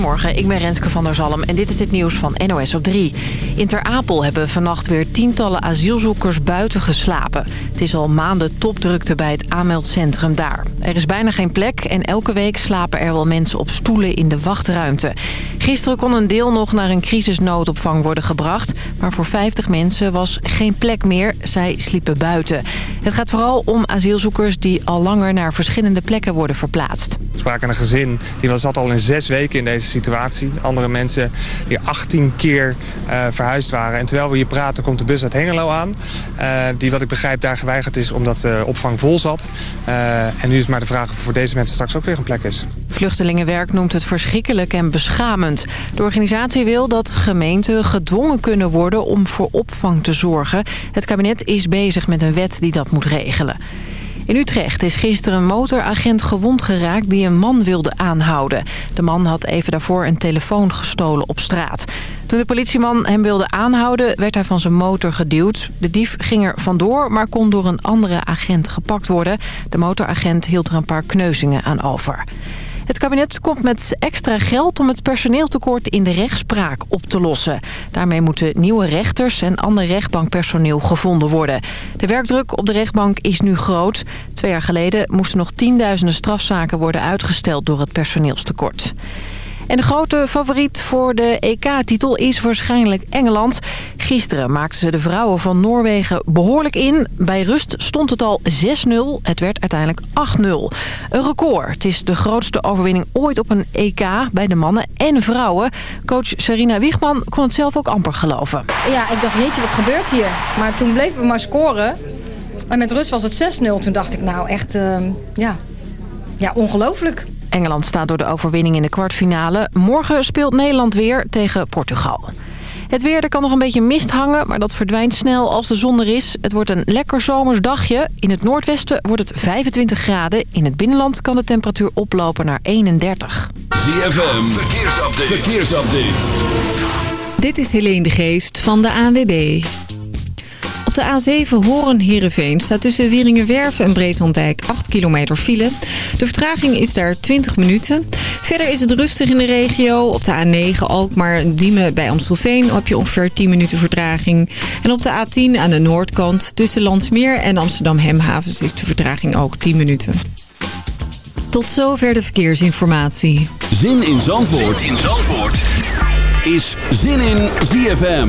Goedemorgen, ik ben Renske van der Zalm en dit is het nieuws van NOS op 3. In Ter Apel hebben vannacht weer tientallen asielzoekers buiten geslapen. Het is al maanden topdrukte bij het aanmeldcentrum daar. Er is bijna geen plek en elke week slapen er wel mensen op stoelen in de wachtruimte. Gisteren kon een deel nog naar een crisisnoodopvang worden gebracht... maar voor 50 mensen was geen plek meer. Zij sliepen buiten. Het gaat vooral om asielzoekers die al langer naar verschillende plekken worden verplaatst. We spraken een gezin, die zat al in zes weken in deze situatie. Andere mensen die 18 keer uh, verhuisd waren. En terwijl we hier praten komt de bus uit Hengelo aan. Uh, die wat ik begrijp daar is omdat de opvang vol zat. Uh, en nu is maar de vraag of voor deze mensen straks ook weer een plek is. Vluchtelingenwerk noemt het verschrikkelijk en beschamend. De organisatie wil dat gemeenten gedwongen kunnen worden om voor opvang te zorgen. Het kabinet is bezig met een wet die dat moet regelen. In Utrecht is gisteren een motoragent gewond geraakt die een man wilde aanhouden. De man had even daarvoor een telefoon gestolen op straat. Toen de politieman hem wilde aanhouden, werd hij van zijn motor geduwd. De dief ging er vandoor, maar kon door een andere agent gepakt worden. De motoragent hield er een paar kneuzingen aan over. Het kabinet komt met extra geld om het personeeltekort in de rechtspraak op te lossen. Daarmee moeten nieuwe rechters en ander rechtbankpersoneel gevonden worden. De werkdruk op de rechtbank is nu groot. Twee jaar geleden moesten nog tienduizenden strafzaken worden uitgesteld door het personeelstekort. En de grote favoriet voor de EK-titel is waarschijnlijk Engeland. Gisteren maakten ze de vrouwen van Noorwegen behoorlijk in. Bij rust stond het al 6-0. Het werd uiteindelijk 8-0. Een record. Het is de grootste overwinning ooit op een EK bij de mannen en vrouwen. Coach Sarina Wiegman kon het zelf ook amper geloven. Ja, ik dacht, jeetje, wat gebeurt hier? Maar toen bleven we maar scoren. En met rust was het 6-0. Toen dacht ik, nou echt, uh, ja, ja ongelooflijk. Engeland staat door de overwinning in de kwartfinale. Morgen speelt Nederland weer tegen Portugal. Het weer, er kan nog een beetje mist hangen, maar dat verdwijnt snel als de zon er is. Het wordt een lekker zomers dagje. In het noordwesten wordt het 25 graden. In het binnenland kan de temperatuur oplopen naar 31. ZFM, verkeersupdate. verkeersupdate. Dit is Helene de Geest van de ANWB. Op de A7 Horen-Herenveen staat tussen Wieringenwerf en Breeslanddijk 8 kilometer file. De vertraging is daar 20 minuten. Verder is het rustig in de regio. Op de A9 Alkmaar-Diemen bij Amstelveen heb je ongeveer 10 minuten vertraging. En op de A10 aan de noordkant tussen Landsmeer en Amsterdam-Hemhavens is de vertraging ook 10 minuten. Tot zover de verkeersinformatie. Zin in Zandvoort, zin in Zandvoort. is Zin in ZFM.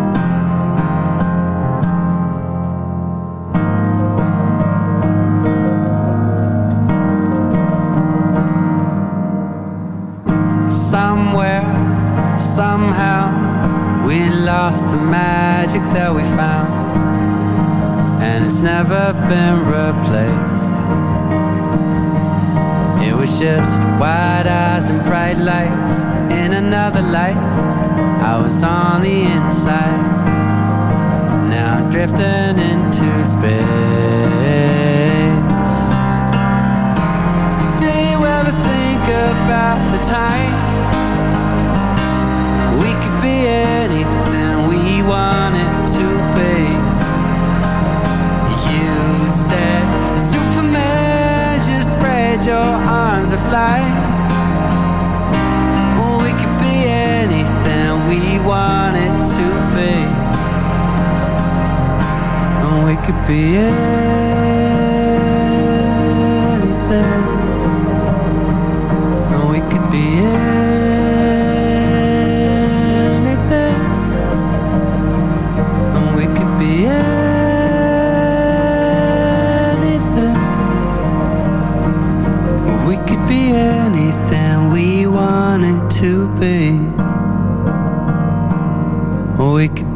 Time we could be anything we wanted to be. You said, Superman, just spread your arms and fly. We could be anything we wanted to be. We could be anything.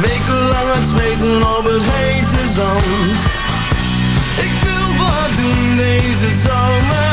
Wekenlang aan het zweten op het hete zand. Ik wil wat doen deze zomer.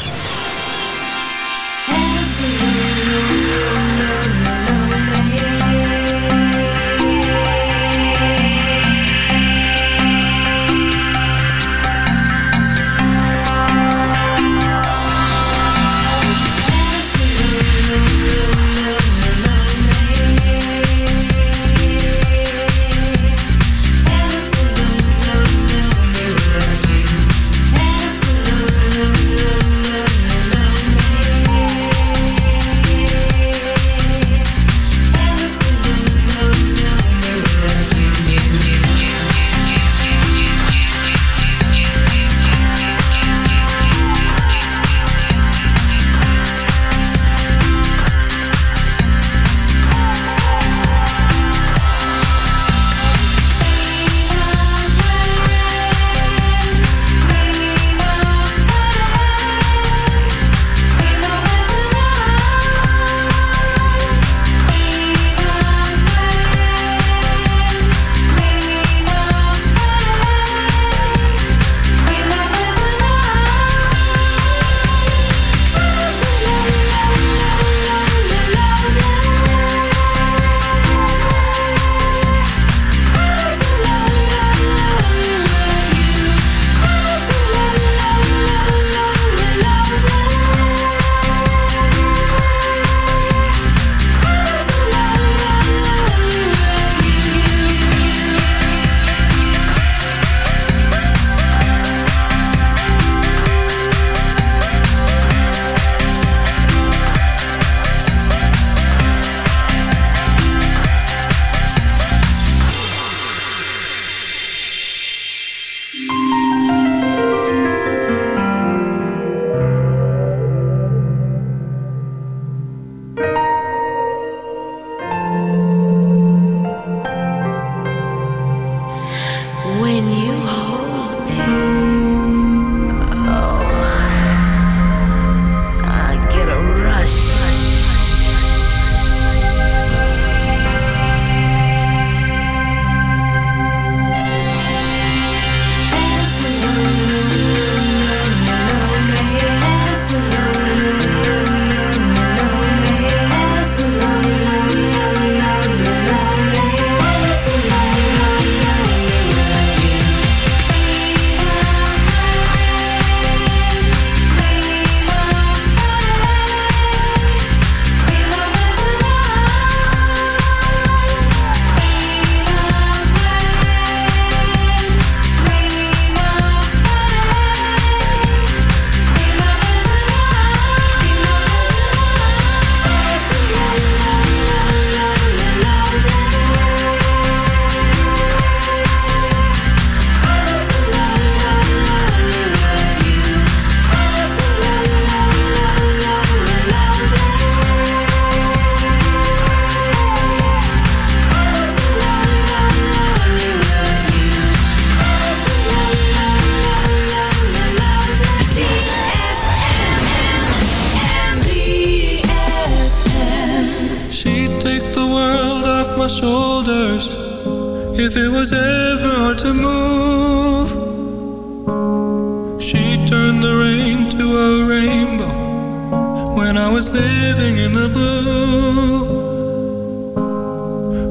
when I was living in the blue.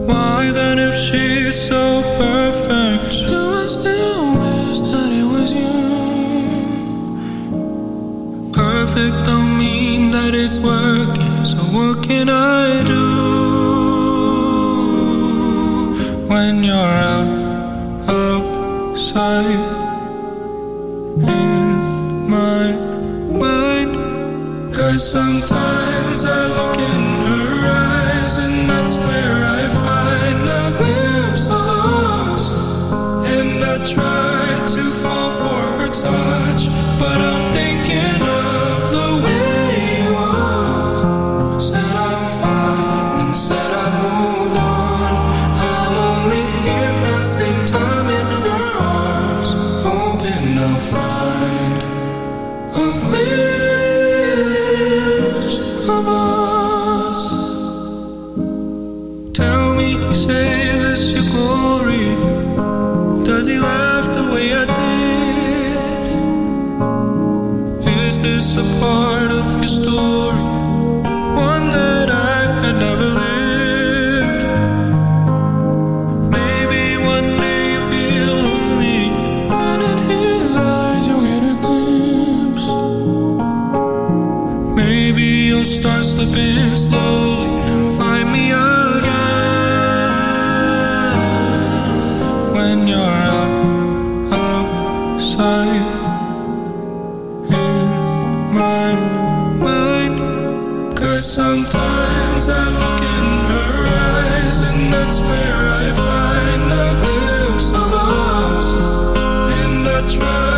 Why then, if she's so perfect, do I still wish that it was you? Perfect don't mean that it's working, so what can I do? Christmas.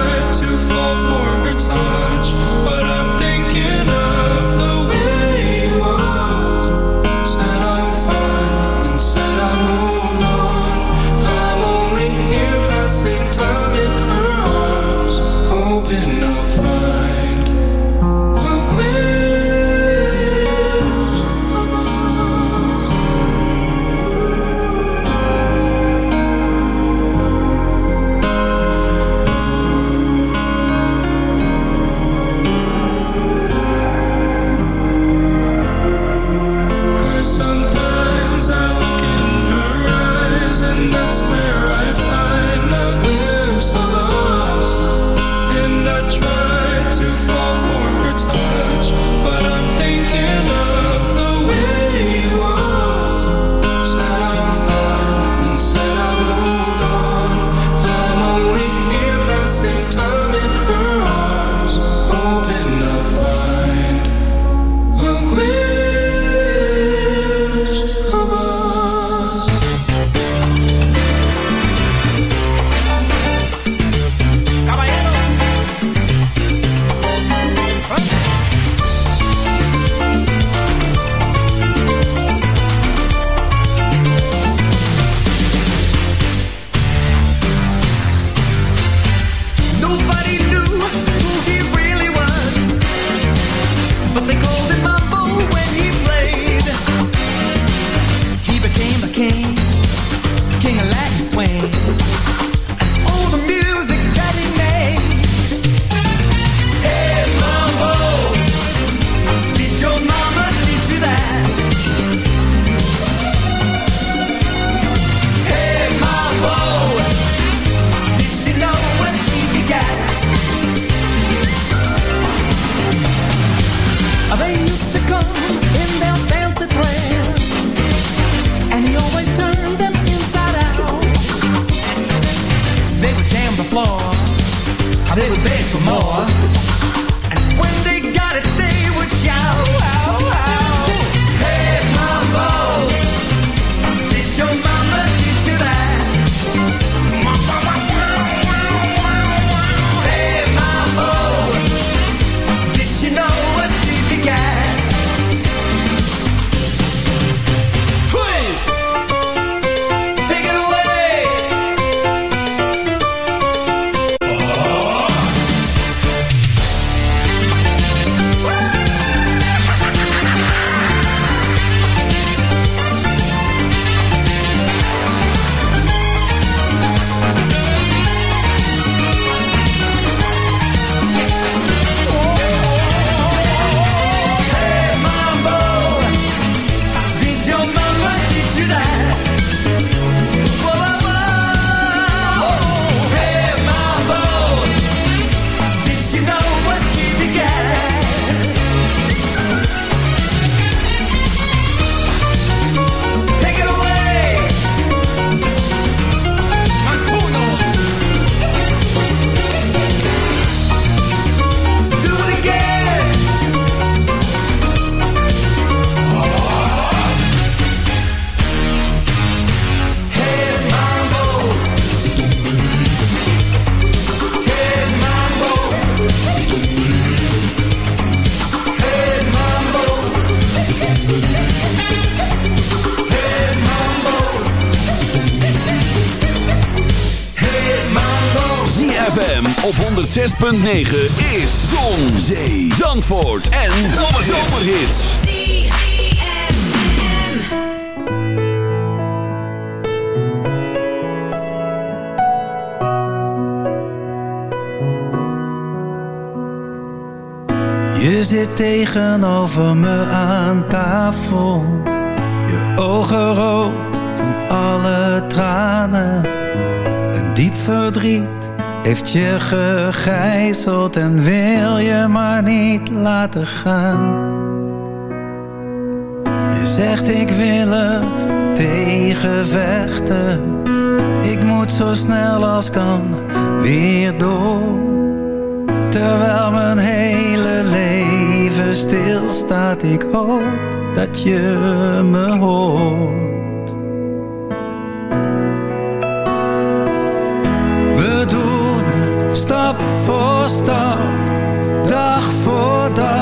106.9 is Zon, Zee, Zandvoort en Zomerhits. Je zit tegenover me aan tafel. Je ogen rood van alle tranen. Een diep verdriet heeft je gegijzeld en wil je maar niet laten gaan. Je zegt ik wil er tegen vechten. Ik moet zo snel als kan weer door. Terwijl mijn hele leven stilstaat, ik hoop dat je me hoort. Voor stap, dag voor dag,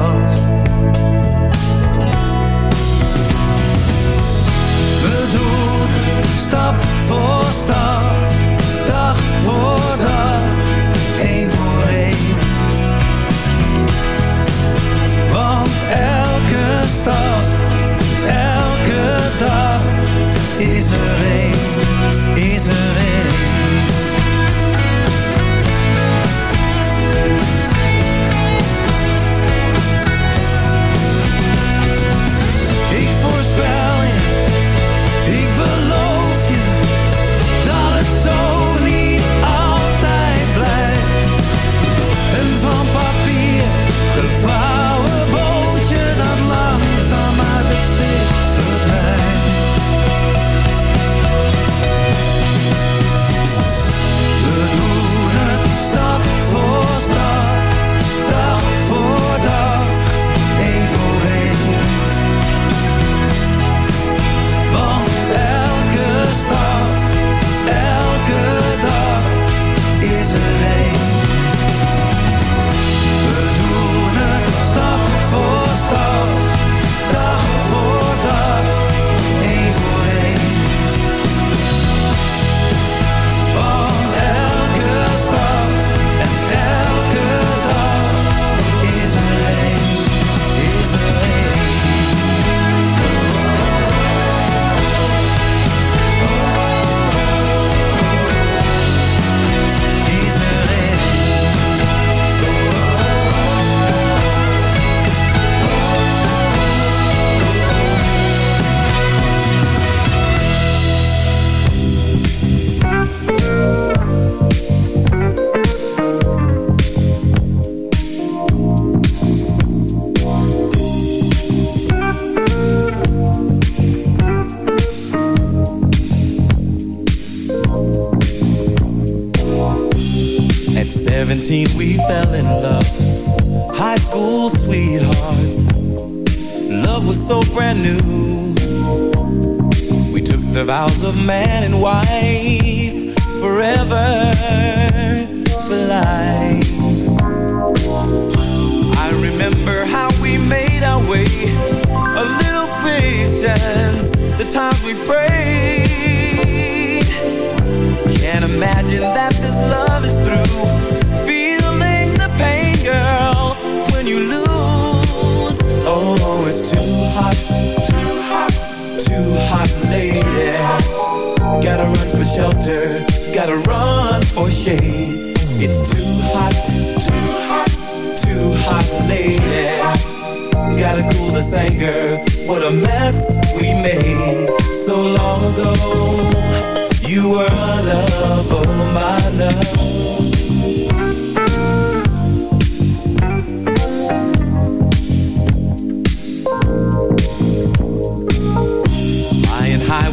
Stap voor stap, dag voor dag, één voor één. Want elke stap,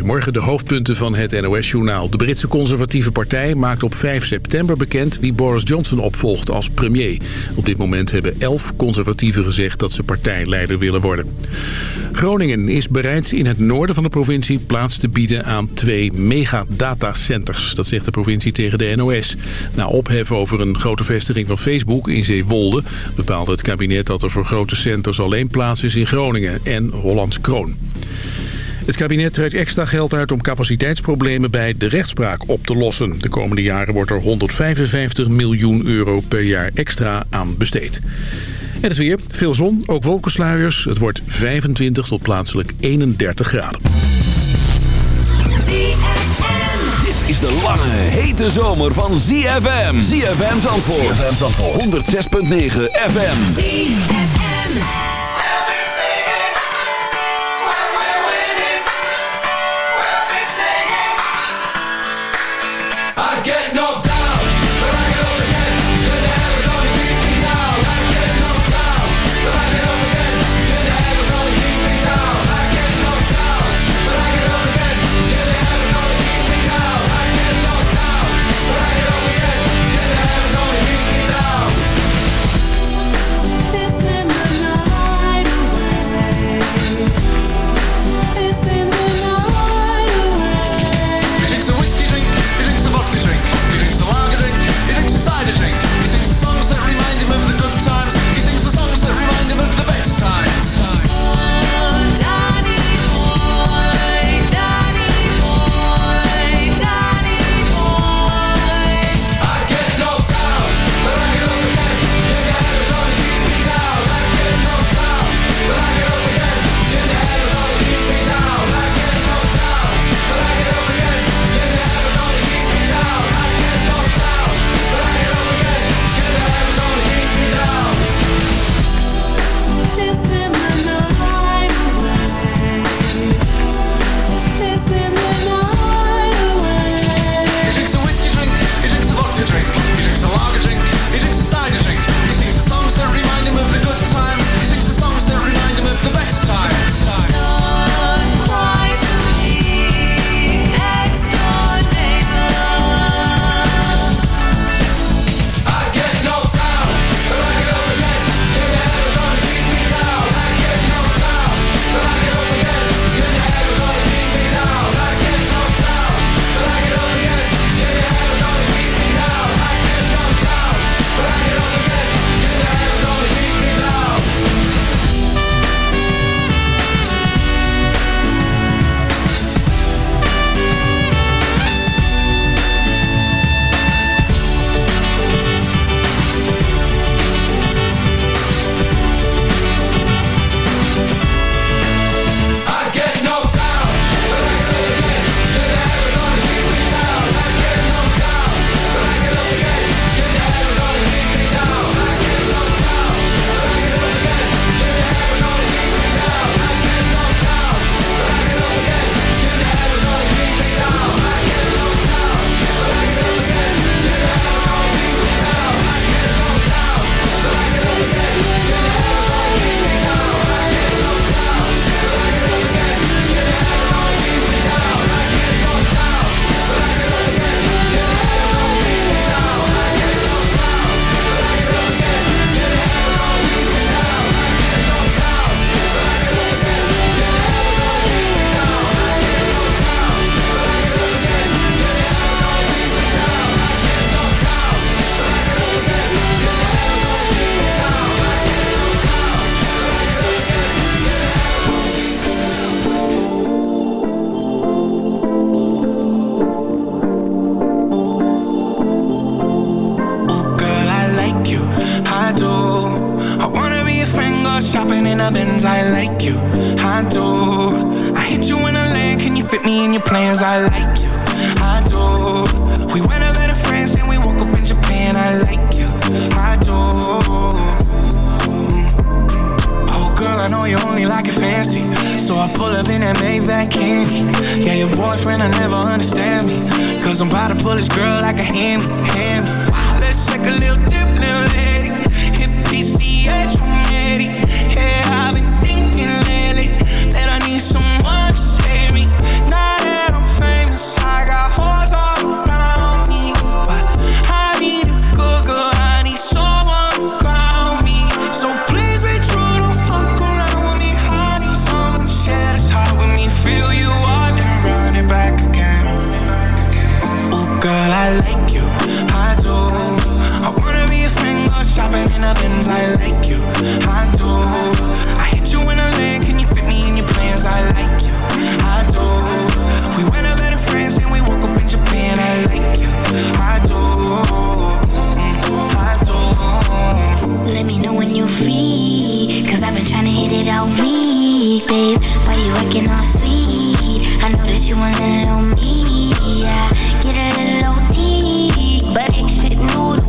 Goedemorgen, de hoofdpunten van het NOS-journaal. De Britse conservatieve partij maakt op 5 september bekend wie Boris Johnson opvolgt als premier. Op dit moment hebben 11 conservatieven gezegd dat ze partijleider willen worden. Groningen is bereid in het noorden van de provincie plaats te bieden aan twee megadatacenters. Dat zegt de provincie tegen de NOS. Na ophef over een grote vestiging van Facebook in Zeewolde bepaalde het kabinet dat er voor grote centers alleen plaats is in Groningen en Hollands Kroon. Het kabinet trekt extra geld uit om capaciteitsproblemen bij de rechtspraak op te lossen. De komende jaren wordt er 155 miljoen euro per jaar extra aan besteed. En het weer, veel zon, ook wolkensluiers. Het wordt 25 tot plaatselijk 31 graden. Dit is de lange, hete zomer van ZFM. ZFM Zandvoort. ZFM Zandvoort. 106.9 FM. I I like you, I do. I wanna be a friend, go shopping in a Benz. I like you, I do. I hit you in a lane, can you fit me in your plans? I like you, I do. We went over to France and we woke up in Japan. I like you, I do. Mm, I do. Let me know when you're free. Cause I've been trying to hit it all week, babe. Why you acting all sweet? I know that you want a little me.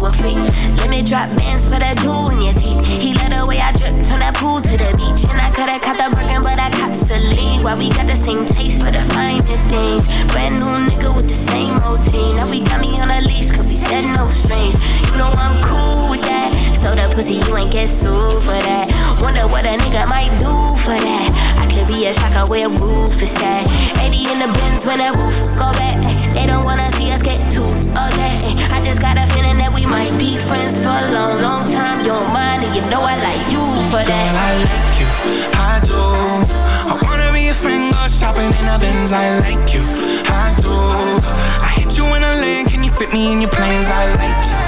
A freak. Let me drop bands for that jewel in your teeth. He let the way I drip, turn that pool to the beach. And I coulda caught the Birkin, but I cops the lead. Why we got the same taste for the finer things. Brand new nigga with the same routine. Now we got me on a leash, cause we said no strings. You know I'm cool with that. So the pussy, you ain't get sued for that. Wonder what a nigga might do for that. I could be a shocker where roof is at. 80 in the bins when that roof go back. They don't wanna see us get too upset. I just got a feeling that we might be friends for a long, long time. You don't mind, and you know I like you for that. Girl, I like you, I do. I wanna be a friend, go shopping in a Benz. I like you, I do. I hit you in a lane, can you fit me in your plans? I like you,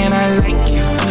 up in Japan. I like you,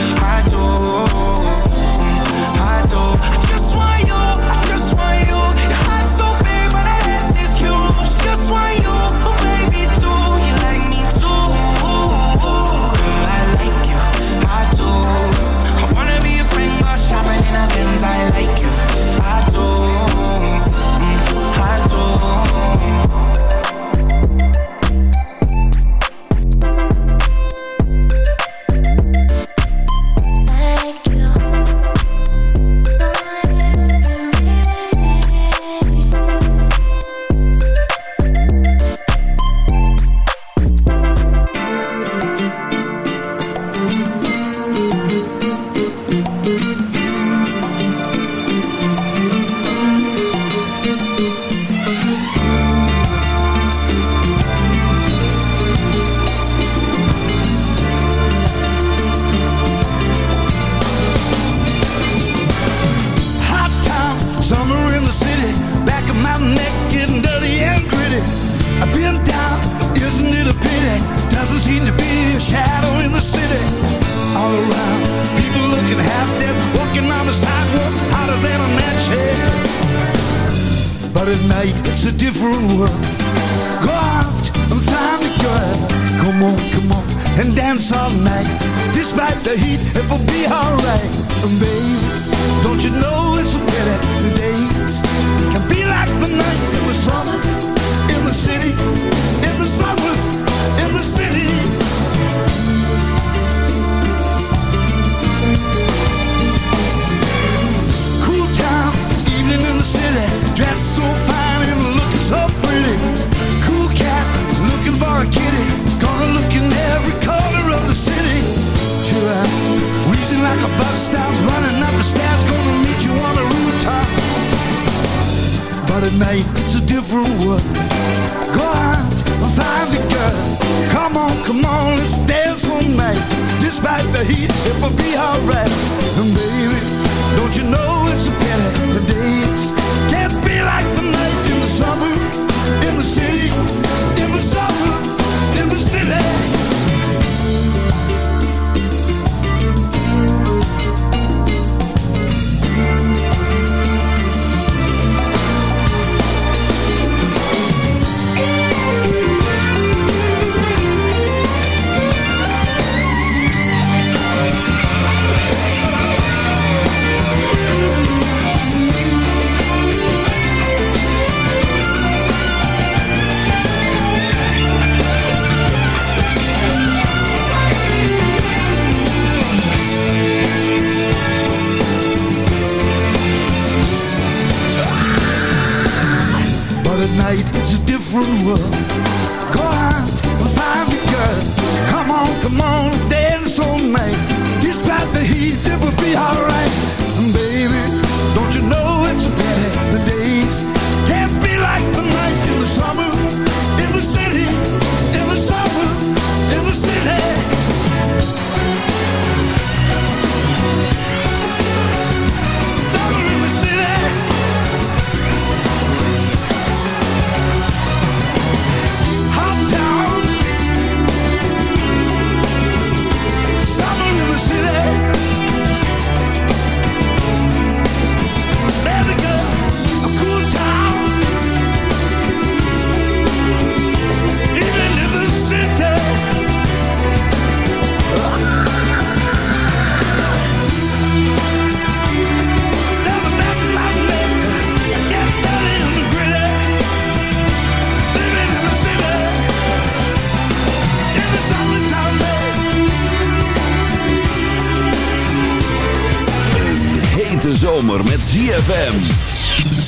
De zomer met ZFM.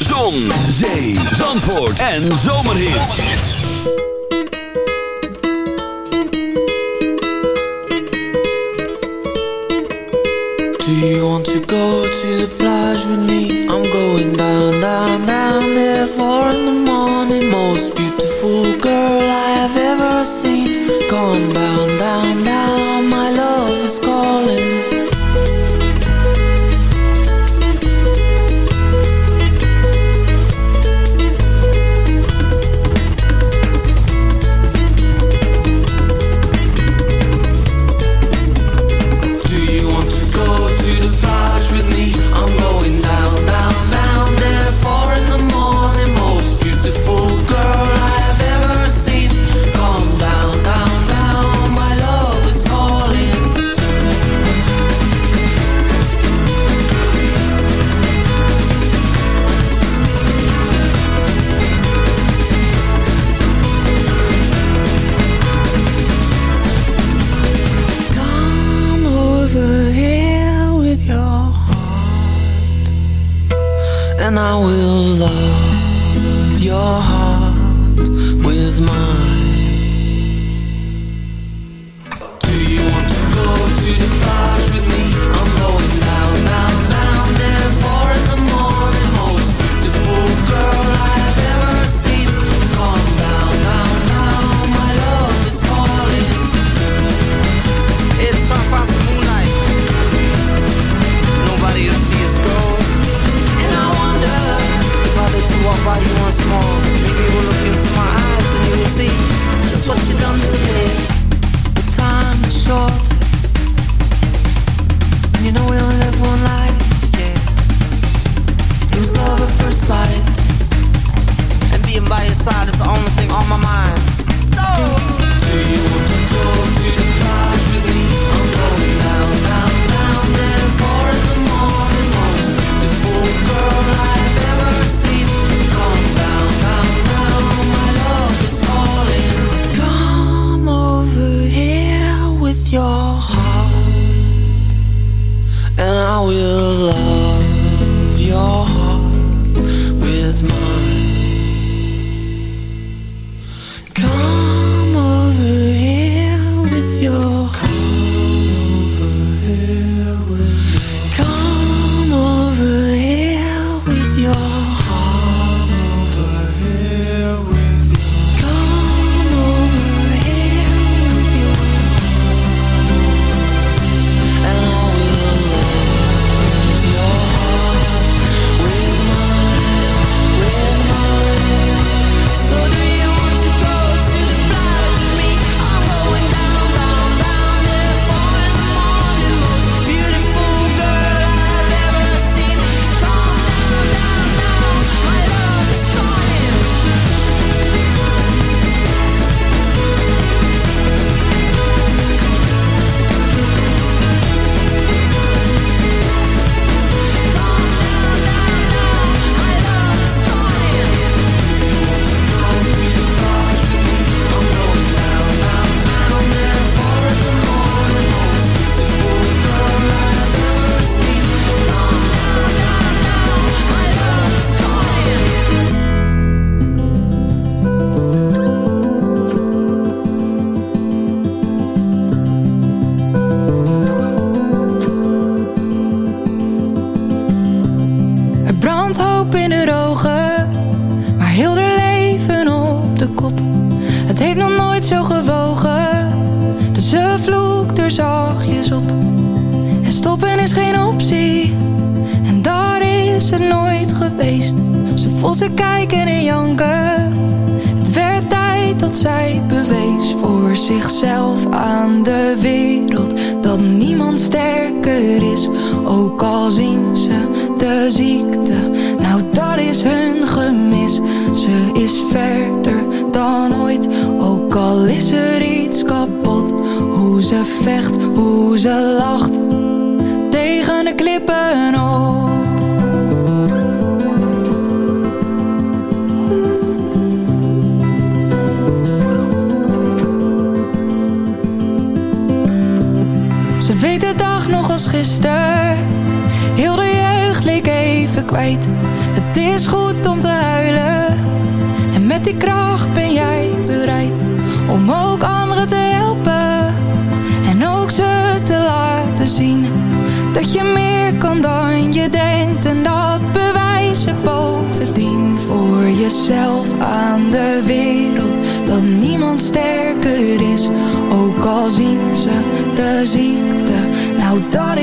Zon, zee, zandvoort en zomerhit. Do you want to go to the plage with me? I'm going down, down, down there for in the morning. Most beautiful girl I have ever seen. Come down, down, down, my love is now.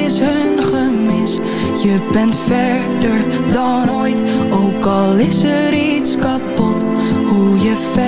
is hun gemis? Je bent verder dan ooit, ook al is er iets kapot. Hoe je verder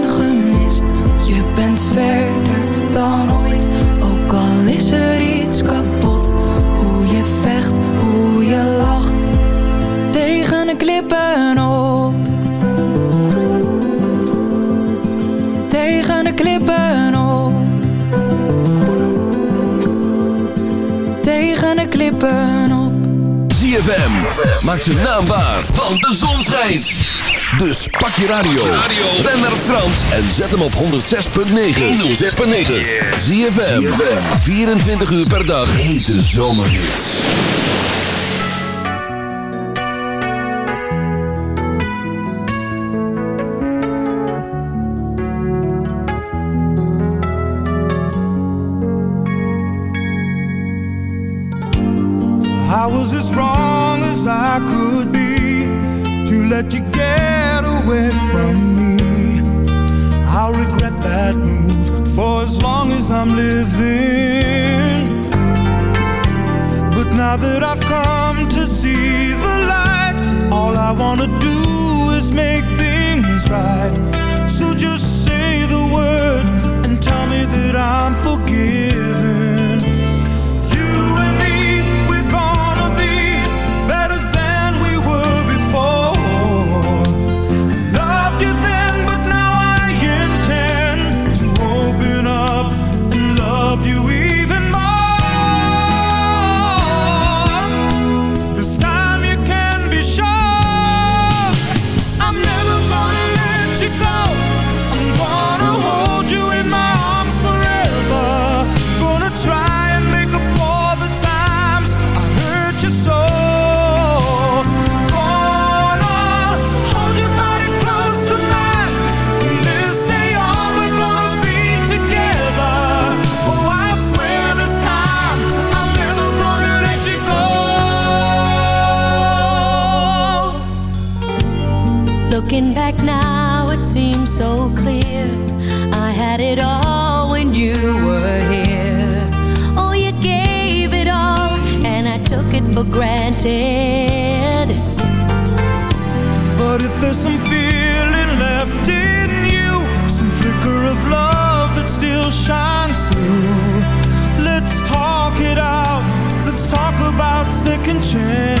op. ZFM, maak je naambaar van de zon schijnt. Dus pak je radio, ben naar Frans en zet hem op 106.9. 106.9. ZFM, 24 uur per dag, hete zomerhits. So just say the word and tell me that I'm forgiven. 却